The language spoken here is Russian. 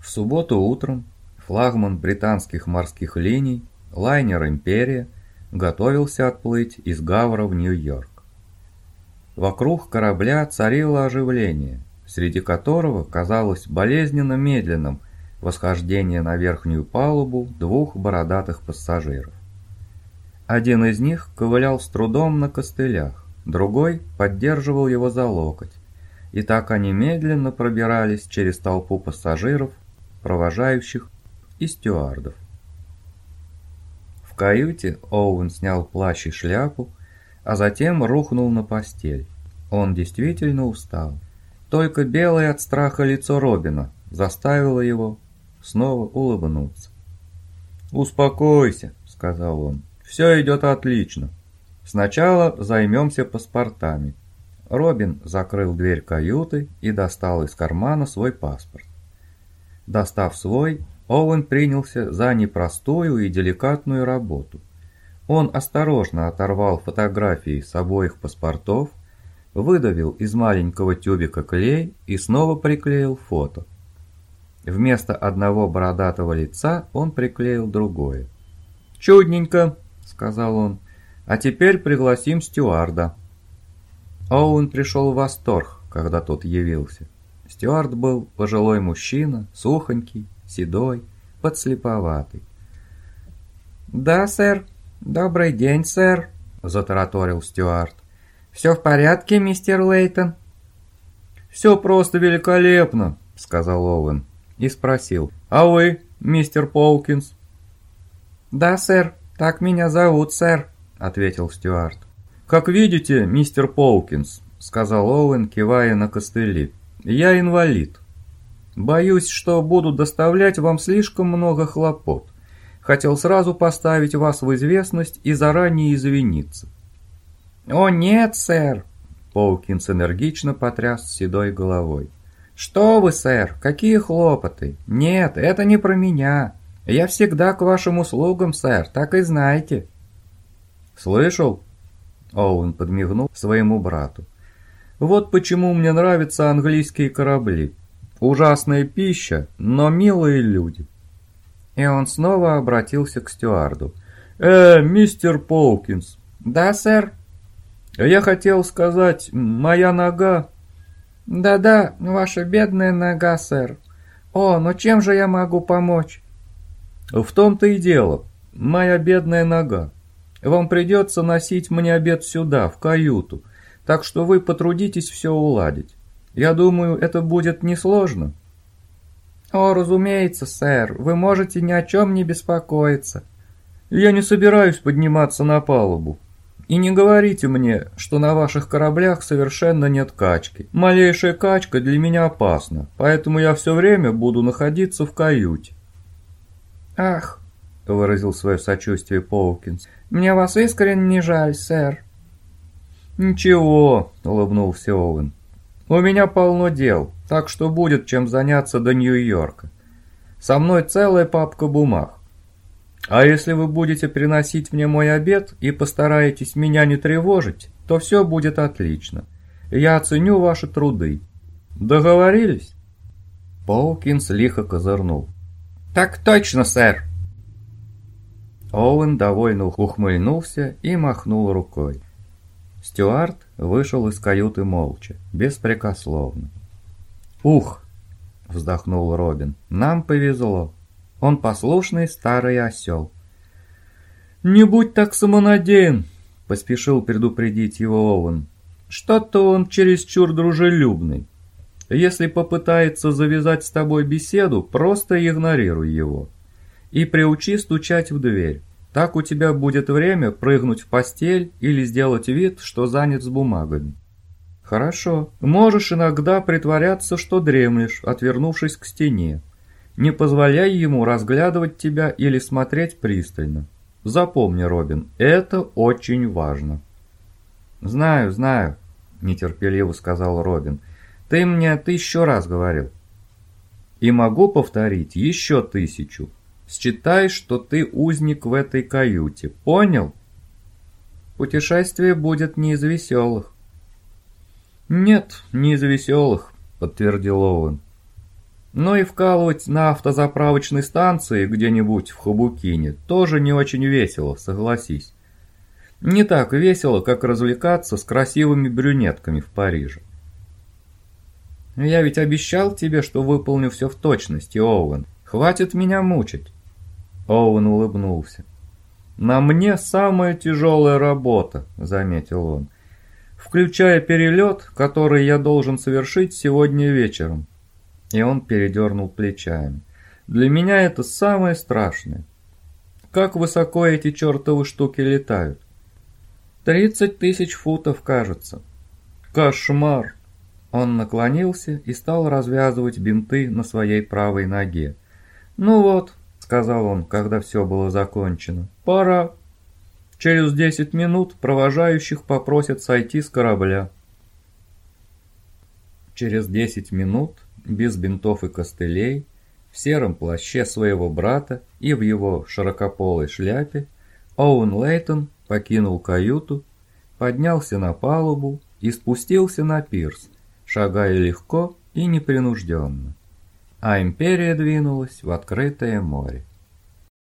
В субботу утром флагман британских морских линий, лайнер «Империя», готовился отплыть из Гавра в Нью-Йорк. Вокруг корабля царило оживление, среди которого казалось болезненно медленным восхождение на верхнюю палубу двух бородатых пассажиров. Один из них ковылял с трудом на костылях, другой поддерживал его за локоть, и так они медленно пробирались через толпу пассажиров, провожающих и стюардов. В каюте Оуэн снял плащ и шляпу, а затем рухнул на постель. Он действительно устал. Только белое от страха лицо Робина заставило его снова улыбнуться. «Успокойся», — сказал он, — «все идет отлично. Сначала займемся паспортами». Робин закрыл дверь каюты и достал из кармана свой паспорт. Достав свой, Оуэн принялся за непростую и деликатную работу. Он осторожно оторвал фотографии с обоих паспортов, выдавил из маленького тюбика клей и снова приклеил фото. Вместо одного бородатого лица он приклеил другое. «Чудненько», — сказал он, — «а теперь пригласим стюарда». Оуэн пришел в восторг, когда тот явился. Стюард был пожилой мужчина, сухонький, седой, подслеповатый. «Да, сэр. Добрый день, сэр», — затараторил Стюарт. «Все в порядке, мистер Лейтон?» «Все просто великолепно», — сказал Оуэн и спросил. «А вы, мистер Полкинс?» «Да, сэр, так меня зовут, сэр», — ответил Стюарт. «Как видите, мистер Полкинс», — сказал Оуэн, кивая на костыли, — «я инвалид. Боюсь, что буду доставлять вам слишком много хлопот. Хотел сразу поставить вас в известность и заранее извиниться. «О нет, сэр!» Поукинс энергично потряс седой головой. «Что вы, сэр, какие хлопоты? Нет, это не про меня. Я всегда к вашим услугам, сэр, так и знаете». «Слышал?» Оуэн подмигнул своему брату. «Вот почему мне нравятся английские корабли. Ужасная пища, но милые люди». И он снова обратился к стюарду. «Э, мистер Поукинс!» «Да, сэр?» Я хотел сказать, моя нога... Да-да, ваша бедная нога, сэр. О, но чем же я могу помочь? В том-то и дело, моя бедная нога. Вам придется носить мне обед сюда, в каюту, так что вы потрудитесь все уладить. Я думаю, это будет несложно. О, разумеется, сэр, вы можете ни о чем не беспокоиться. Я не собираюсь подниматься на палубу. И не говорите мне, что на ваших кораблях совершенно нет качки. Малейшая качка для меня опасна, поэтому я все время буду находиться в каюте». «Ах», — выразил свое сочувствие Поукинс, — «мне вас искренне жаль, сэр». «Ничего», — улыбнулся Оуэн. «У меня полно дел, так что будет чем заняться до Нью-Йорка. Со мной целая папка бумаг. А если вы будете приносить мне мой обед и постараетесь меня не тревожить, то все будет отлично. Я оценю ваши труды. Договорились?» Поукинс лихо козырнул. «Так точно, сэр!» Оуэн довольно ухмыльнулся и махнул рукой. Стюарт вышел из каюты молча, беспрекословно. «Ух!» — вздохнул Робин. «Нам повезло. Он послушный старый осел. «Не будь так самонадеян!» — поспешил предупредить его Оуэн. «Что-то он чересчур дружелюбный. Если попытается завязать с тобой беседу, просто игнорируй его. И приучи стучать в дверь. Так у тебя будет время прыгнуть в постель или сделать вид, что занят с бумагами. Хорошо, можешь иногда притворяться, что дремлешь, отвернувшись к стене. Не позволяй ему разглядывать тебя или смотреть пристально. Запомни, Робин, это очень важно. Знаю, знаю, нетерпеливо сказал Робин. Ты мне тысячу раз говорил. И могу повторить еще тысячу. Считай, что ты узник в этой каюте. Понял? Путешествие будет не из веселых. Нет, не из веселых, подтвердил Оуэн. Но и вкалывать на автозаправочной станции где-нибудь в Хабукине тоже не очень весело, согласись. Не так весело, как развлекаться с красивыми брюнетками в Париже. Я ведь обещал тебе, что выполню все в точности, Оуэн. Хватит меня мучить. Оуэн улыбнулся. «На мне самая тяжелая работа», — заметил он, «включая перелет, который я должен совершить сегодня вечером». И он передернул плечами. «Для меня это самое страшное. Как высоко эти чертовы штуки летают?» «Тридцать тысяч футов, кажется». «Кошмар!» Он наклонился и стал развязывать бинты на своей правой ноге. «Ну вот», — сказал он, когда все было закончено, — «пора. Через десять минут провожающих попросят сойти с корабля». Через десять минут, без бинтов и костылей, в сером плаще своего брата и в его широкополой шляпе, Оуэн Лейтон покинул каюту, поднялся на палубу и спустился на пирс, шагая легко и непринужденно. А империя двинулась в открытое море.